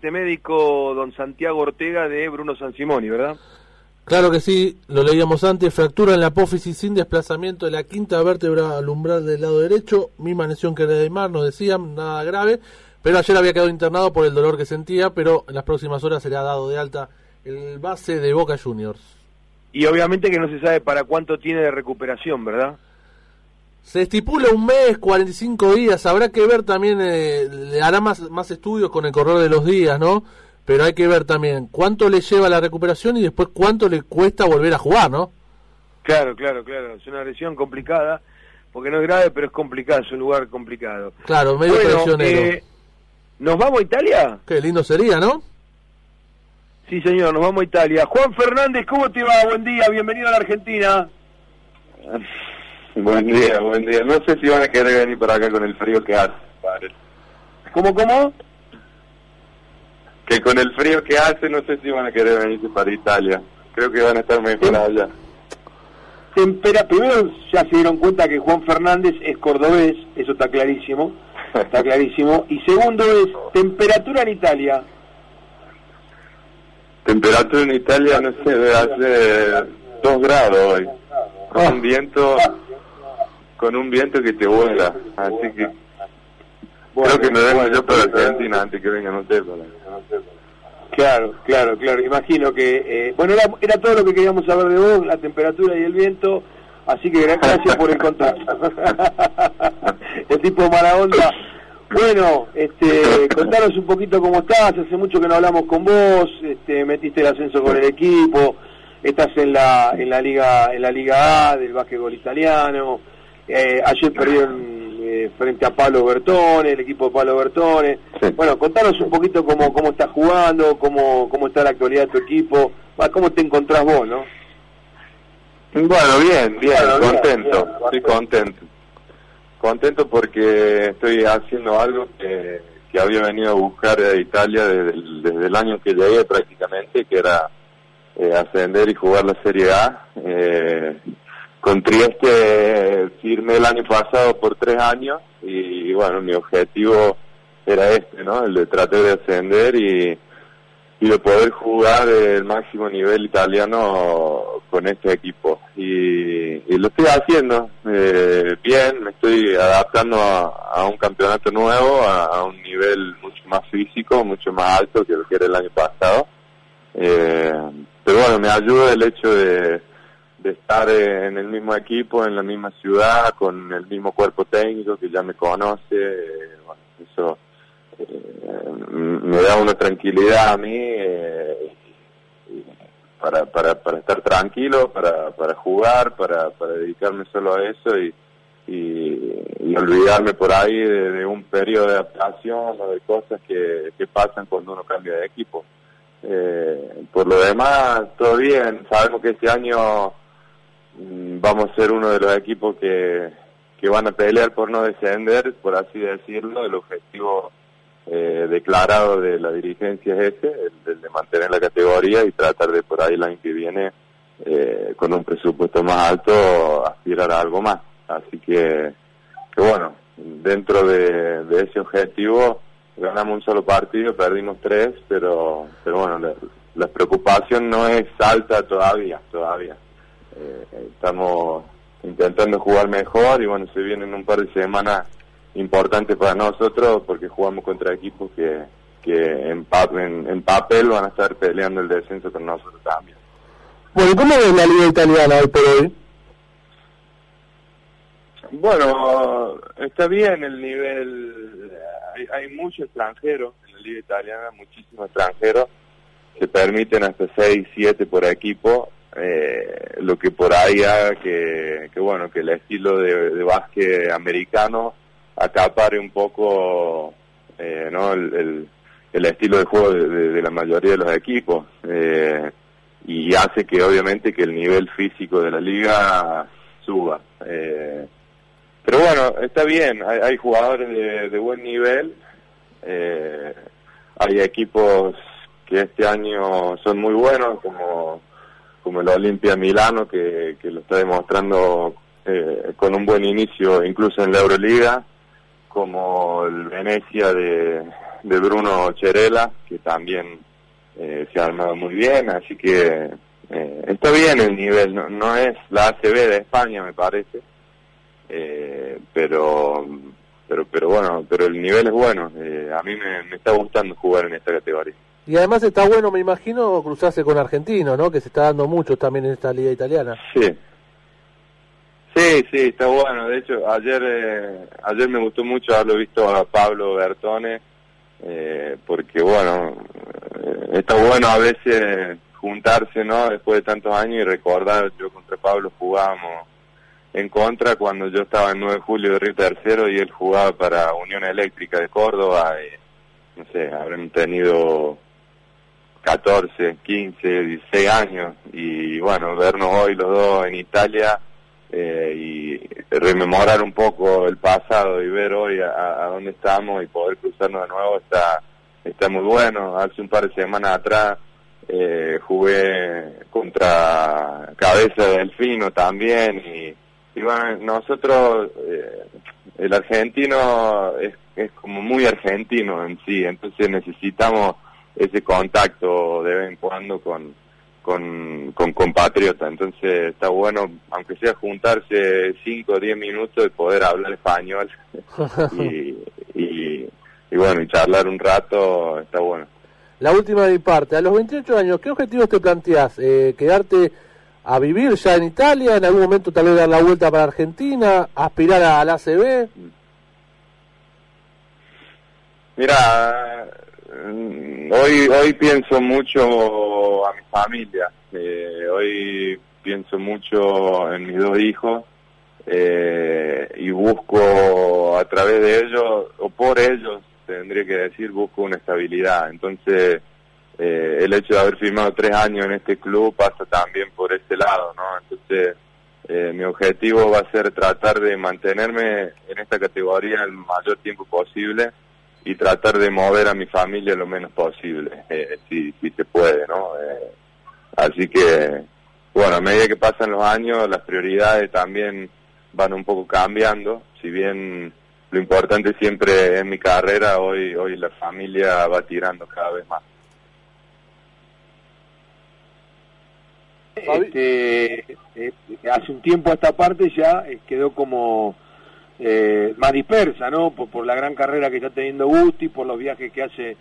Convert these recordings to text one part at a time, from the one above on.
Este médico, don Santiago Ortega, de Bruno Sansimoni, ¿verdad? Claro que sí, lo leíamos antes, fractura en la apófisis sin desplazamiento de la quinta vértebra al umbral del lado derecho, misma lesión que de Mar, nos decían, nada grave, pero ayer había quedado internado por el dolor que sentía, pero en las próximas horas será dado de alta el base de Boca Juniors. Y obviamente que no se sabe para cuánto tiene de recuperación, ¿verdad? Se estipula un mes, 45 días. Habrá que ver también, eh, le hará más, más estudios con el correr de los días, ¿no? Pero hay que ver también cuánto le lleva la recuperación y después cuánto le cuesta volver a jugar, ¿no? Claro, claro, claro. Es una lesión complicada, porque no es grave, pero es complicado, es un lugar complicado. Claro, medio bueno, eh, ¿Nos vamos a Italia? Qué lindo sería, ¿no? Sí, señor, nos vamos a Italia. Juan Fernández, ¿cómo te va? Buen día, bienvenido a la Argentina. Buen día, buen día. No sé si van a querer venir para acá con el frío que hace, padre. ¿Cómo, cómo? Que con el frío que hace, no sé si van a querer venir para Italia. Creo que van a estar mejor allá. Tempera Primero ya se dieron cuenta que Juan Fernández es cordobés, eso está clarísimo, está clarísimo. Y segundo es temperatura en Italia. Temperatura en Italia, no sé, hace dos grados hoy. Con un viento con un viento que te vuela. Así que creo que me vengo yo para Argentina antes que vengan ustedes para Claro, claro, claro. Imagino que, eh, bueno, era, era todo lo que queríamos saber de vos, la temperatura y el viento. Así que gracias por el contacto. el tipo mala onda. Bueno, este, contanos un poquito cómo estás. Hace mucho que no hablamos con vos. Este, metiste el ascenso con el equipo. Estás en la en la liga en la liga A del básquetbol italiano. Eh, ayer perdieron eh, frente a Pablo Bertone, el equipo de Pablo Bertone. Bueno, contanos un poquito cómo, cómo estás jugando, cómo, cómo está la actualidad de tu equipo, cómo te encontrás vos, ¿no? Bueno, bien, bien, contento, estoy contento. Contento porque estoy haciendo algo que, que había venido a buscar a Italia desde el, desde el año que llegué prácticamente, que era eh, ascender y jugar la Serie A. Eh, con Trieste firmé el año pasado por tres años y bueno, mi objetivo era este, ¿no? El de tratar de ascender y, y de poder jugar el máximo nivel italiano con este equipo. Y, lo estoy haciendo eh, bien, me estoy adaptando a, un campeonato nuevo, a, un nivel mucho más físico, mucho más alto que lo que era el año pasado. Eh, pero bueno, me ayuda el hecho de de estar en el mismo equipo, en la misma ciudad, con el mismo cuerpo técnico que ya me conoce, eh, bueno, eso eh, me da una tranquilidad a mí eh, para, para, para estar tranquilo, para, para jugar, para, para dedicarme solo a eso y, y, olvidarme por ahí de, un periodo de adaptación o de cosas que, que pasan cuando uno cambia de equipo. por lo demás, todo bien. Sabemos que este año vamos a ser uno de los equipos que, que van a pelear por no descender, por así decirlo. El objetivo eh, declarado de la dirigencia es ese, el, de mantener la categoría y tratar de por ahí el año que viene, eh, con un presupuesto más alto, aspirar a algo más. Así que, que bueno, dentro de, ese objetivo ganamos un solo partido, perdimos tres, pero, pero bueno, la, la preocupación no es alta todavía, todavía. Eh, estamos intentando jugar mejor y bueno, se vienen un par de semanas importantes para nosotros porque jugamos contra equipos que, que en, en, papel van a estar peleando el descenso con nosotros también. Bueno, ¿cómo ves la liga italiana hoy por hoy? Bueno, está bien el nivel, hay, hay muchos extranjeros en la liga italiana, muchísimos extranjeros que permiten hasta 6, 7 por equipo eh, lo que por ahí haga que, bueno que el estilo de, de básquet americano acapare un poco eh, ¿no? el, el, estilo de juego de, la mayoría de los equipos eh, y hace que obviamente que el nivel físico de la liga suba eh, pero bueno está bien hay, hay jugadores de, de, buen nivel eh, hay equipos que este año son muy buenos como como el Olimpia Milano, que, lo está demostrando eh, con un buen inicio incluso en la Euroliga, como el Venecia de, de Bruno Cherela, que también eh, se ha armado muy bien, así que eh, está bien el nivel, no, no es la ACB de España, me parece, eh, pero pero pero bueno, pero el nivel es bueno, a mí me está gustando jugar en esta categoría. Y además está bueno, me imagino, cruzarse con argentinos, ¿no? Que se está dando mucho también en esta liga italiana. Sí. Sí, sí, está bueno. De hecho, ayer eh, ayer me gustó mucho haberlo visto a Pablo Bertone, eh, porque bueno, eh, está bueno a veces juntarse, ¿no? Después de tantos años y recordar, yo contra Pablo jugábamos en contra cuando yo estaba en 9 de julio de Río Tercero y él jugaba para Unión Eléctrica de Córdoba. Y, no sé, habrán tenido 14, 15, 16 años y bueno, vernos hoy los dos en Italia eh, y rememorar un poco el pasado y ver hoy a, a, dónde estamos y poder cruzarnos de nuevo está está muy bueno. Hace un par de semanas atrás eh, jugué contra Cabeza de Delfino también y, y bueno, nosotros, eh, el argentino es, es como muy argentino en sí, entonces necesitamos ese contacto de vez en cuando con, con, con compatriotas. Entonces está bueno, aunque sea juntarse 5 o 10 minutos y poder hablar español y, y, y, bueno, y charlar un rato, está bueno. La última de mi parte, a los 28 años, ¿qué objetivos te planteas? Eh, ¿Quedarte a vivir ya en Italia? ¿En algún momento tal vez dar la vuelta para Argentina? ¿Aspirar a la ACB? Mira, hoy hoy pienso mucho a mi familia. Eh, hoy pienso mucho en mis dos hijos eh, y busco a través de ellos o por ellos tendría que decir busco una estabilidad. Entonces eh, el hecho de haber firmado tres años en este club pasa también por ese lado no entonces eh, mi objetivo va a ser tratar de mantenerme en esta categoría el mayor tiempo posible y tratar de mover a mi familia lo menos posible, eh, si, si se puede, ¿no? Eh, así que, bueno, a medida que pasan los años, las prioridades también van un poco cambiando, si bien lo importante siempre es mi carrera, hoy, hoy la familia va tirando cada vez más. Este, eh, hace un tiempo a esta parte ya eh, quedó como eh, más dispersa, ¿no? Por, por, la gran carrera que está teniendo Gusti, por los viajes que hace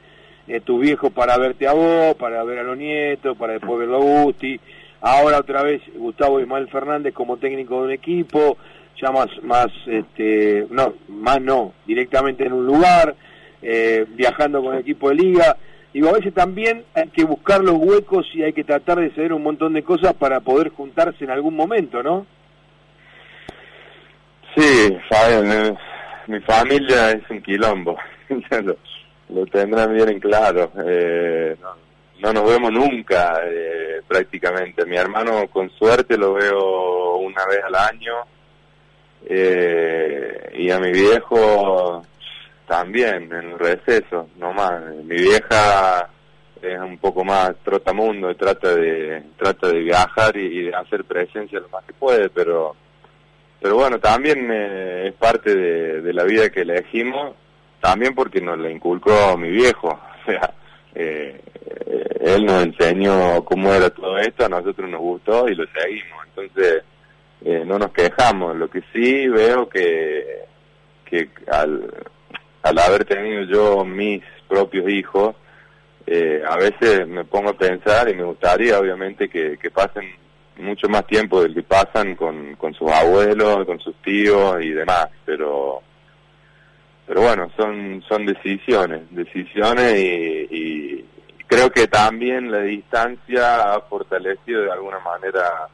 eh, tu viejo para verte a vos, para ver a los nietos, para después verlo a Gusti. Ahora otra vez Gustavo Ismael Fernández como técnico de un equipo, ya más, más, este, no, más no, directamente en un lugar, eh, viajando con el equipo de liga. Digo, a veces también hay que buscar los huecos y hay que tratar de ceder un montón de cosas para poder juntarse en algún momento, ¿no? Sí, Fabián, mi familia es un quilombo, lo, tendrán bien en claro. Eh, no, no, nos vemos nunca eh, prácticamente. Mi hermano con suerte lo veo una vez al año eh, y a mi viejo también en el receso, nomás. Mi vieja es un poco más trotamundo trata de trata de viajar y de hacer presencia lo más que puede, pero pero bueno, también eh, es parte de, la vida que elegimos, también porque nos la inculcó mi viejo, o sea, eh, él nos enseñó cómo era todo esto, a nosotros nos gustó y lo seguimos, entonces eh, no nos quejamos, lo que sí veo que, que al, al haber tenido yo mis propios hijos, eh, a veces me pongo a pensar y me gustaría obviamente que, que pasen mucho más tiempo del que pasan con, con sus abuelos, con sus tíos y demás, pero pero bueno, son son decisiones, decisiones y, y creo que también la distancia ha fortalecido de alguna manera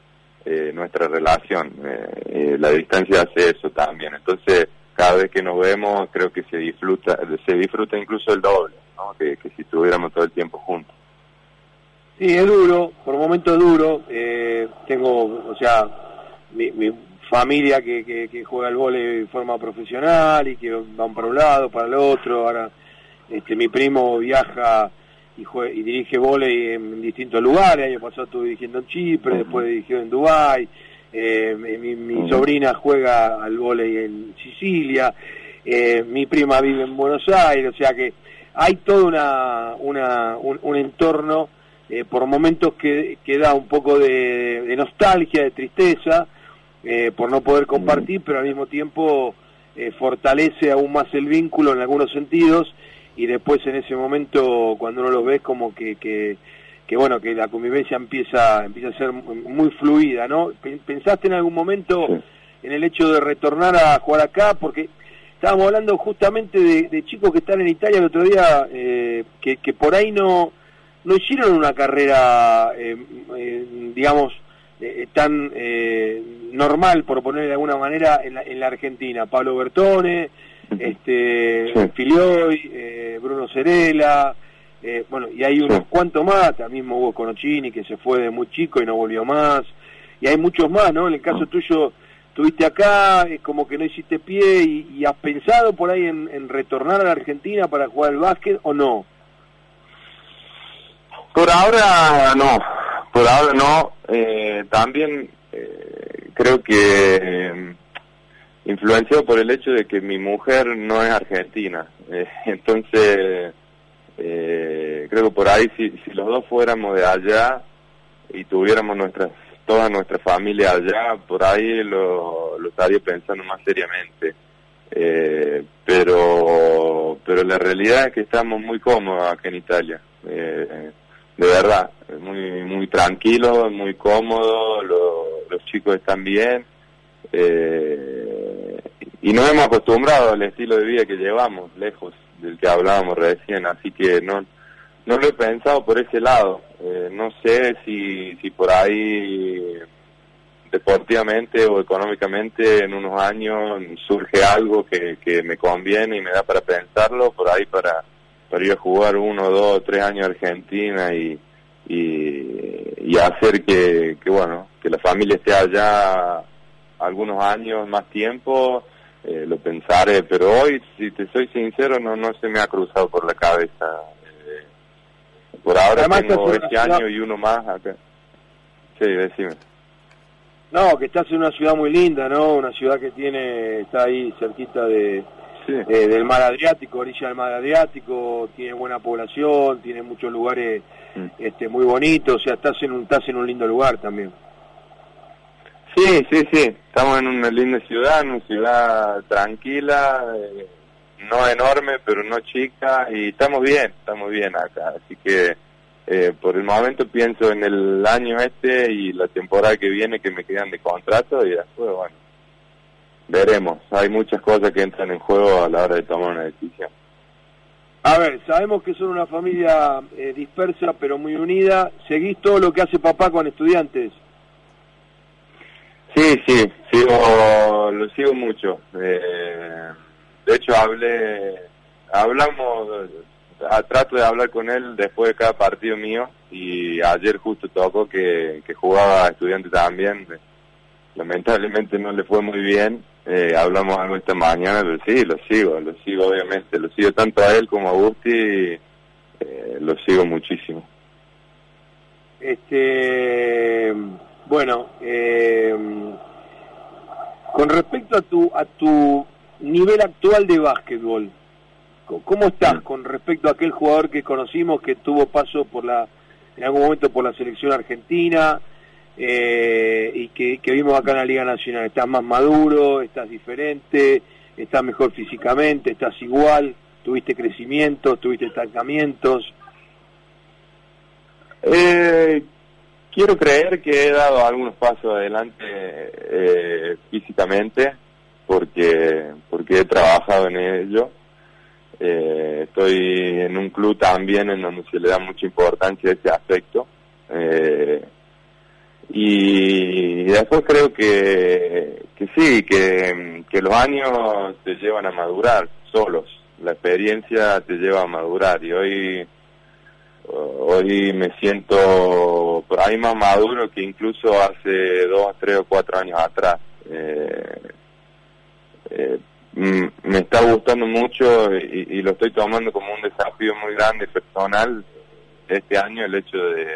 eh, nuestra relación. Eh, eh, la distancia hace eso también. Entonces, cada vez que nos vemos, creo que se disfruta, se disfruta incluso el doble, ¿no? que, que si estuviéramos todo el tiempo juntos. Sí, es duro, por momentos duro. Eh, tengo, o sea, mi, mi familia que, que, que, juega el vole de forma profesional y que van para un lado, para el otro. Ahora, este, mi primo viaja y, juega, y dirige vole en, distintos lugares. El año pasado estuve dirigiendo en Chipre, después dirigió en Dubái. Eh, mi, mi sobrina juega al vole en Sicilia. Eh, mi prima vive en Buenos Aires, o sea que hay todo una, una, un, entorno eh, por momentos que, que, da un poco de, nostalgia, de tristeza, eh, por no poder compartir, pero al mismo tiempo eh, fortalece aún más el vínculo en algunos sentidos y después en ese momento cuando uno lo ve como que, que, que bueno que la convivencia empieza empieza a ser muy fluida no pensaste en algún momento en el hecho de retornar a jugar acá porque estábamos hablando justamente de, chicos que están en Italia el otro día eh, que, que por ahí no no hicieron una carrera eh, eh, digamos tan normal por ponerle de alguna manera en la, en la Argentina. Pablo Bertone este Filioy Bruno Cerela eh, bueno, y hay unos cuantos más, también Hugo Conocini que se fue de muy chico y no volvió más, y hay muchos más, ¿no? En el caso tuyo, estuviste acá, es como que no hiciste pie, y, has pensado por ahí en, retornar a la Argentina para jugar al básquet o no? Por ahora no, por ahora no, eh, también eh, creo que influenciado por el hecho de que mi mujer no es argentina, entonces eh, creo que por ahí si, si los dos fuéramos de allá y tuviéramos nuestras toda nuestra familia allá, por ahí lo, lo estaría pensando más seriamente. Eh, pero pero la realidad es que estamos muy cómodos acá en Italia. Eh, de verdad, muy muy tranquilo, muy cómodo, los chicos están bien. Eh, y nos hemos acostumbrado al estilo de vida que llevamos, lejos del que hablábamos recién, así que no no lo he pensado por ese lado. Eh, no sé si, si por ahí deportivamente o económicamente en unos años surge algo que, que me conviene y me da para pensarlo, por ahí para, para ir a jugar uno, dos, tres años Argentina y, y, hacer que, que, bueno, que la familia esté allá algunos años, más tiempo, eh, lo pensaré, pero hoy, si te soy sincero, no, no se me ha cruzado por la cabeza. Eh, por ahora tengo este año y uno más acá. Sí, decime. No, que estás en una ciudad muy linda, ¿no? Una ciudad que tiene, está ahí cerquita de, del mar Adriático, orilla del mar Adriático, tiene buena población, tiene muchos lugares mm. este, muy bonitos, o sea, estás en un, estás en un lindo lugar también. Sí, sí, sí. Estamos en una linda ciudad, en una ciudad tranquila, eh, no enorme, pero no chica, y estamos bien, estamos bien acá. Así que eh, por el momento pienso en el año este y la temporada que viene que me quedan de contrato y después, bueno, veremos. Hay muchas cosas que entran en juego a la hora de tomar una decisión. A ver, sabemos que son una familia eh, dispersa pero muy unida. ¿Seguís todo lo que hace papá con estudiantes? Sí, sí, sigo, lo sigo mucho. Eh, de hecho, hablé, hablamos, trato de hablar con él después de cada partido mío y ayer justo tocó que, que jugaba estudiante también. Lamentablemente no le fue muy bien. Eh, hablamos algo esta mañana, pero sí, lo sigo, lo sigo obviamente, lo sigo tanto a él como a Gusti, eh, lo sigo muchísimo. Este bueno, eh, con respecto a tu, a tu nivel actual de básquetbol, ¿cómo estás con respecto a aquel jugador que conocimos que tuvo paso por la, en algún momento por la selección argentina eh, y que, vimos acá en la Liga Nacional? ¿Estás más maduro? ¿Estás diferente? ¿Estás mejor físicamente? ¿Estás igual? ¿Tuviste crecimiento? ¿Tuviste estancamientos? Eh, quiero creer que he dado algunos pasos adelante eh, físicamente porque porque he trabajado en ello eh, estoy en un club también en donde se le da mucha importancia a ese aspecto eh, y después creo que, que sí que, que los años te llevan a madurar solos la experiencia te lleva a madurar y hoy hoy me siento por ahí más maduro que incluso hace dos, tres o cuatro años atrás. Eh, eh, me está gustando mucho y, lo estoy tomando como un desafío muy grande personal este año el hecho de,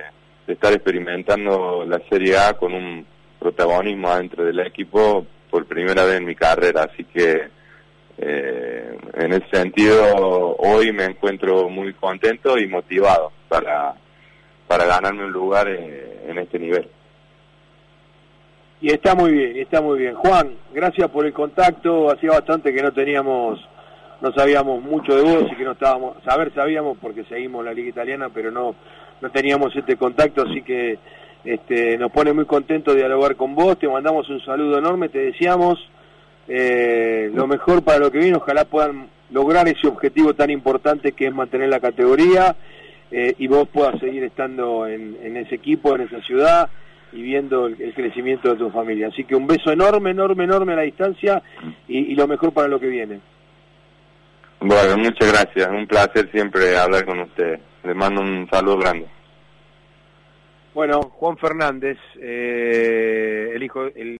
estar experimentando la Serie A con un protagonismo dentro del equipo por primera vez en mi carrera, así que eh, en ese sentido, hoy me encuentro muy contento y motivado para, para ganarme un lugar en, este nivel. Y está muy bien, está muy bien. Juan, gracias por el contacto. Hacía bastante que no teníamos, no sabíamos mucho de vos y que no estábamos, saber sabíamos porque seguimos la liga italiana, pero no, no teníamos este contacto, así que este, nos pone muy contento dialogar con vos. Te mandamos un saludo enorme, te deseamos eh, lo mejor para lo que viene, ojalá puedan lograr ese objetivo tan importante que es mantener la categoría eh, y vos puedas seguir estando en, ese equipo, en esa ciudad y viendo el, crecimiento de tu familia. Así que un beso enorme, enorme, enorme a la distancia y, lo mejor para lo que viene. Bueno, muchas gracias, un placer siempre hablar con ustedes. Les mando un saludo grande. Bueno, Juan Fernández, eh, el hijo, el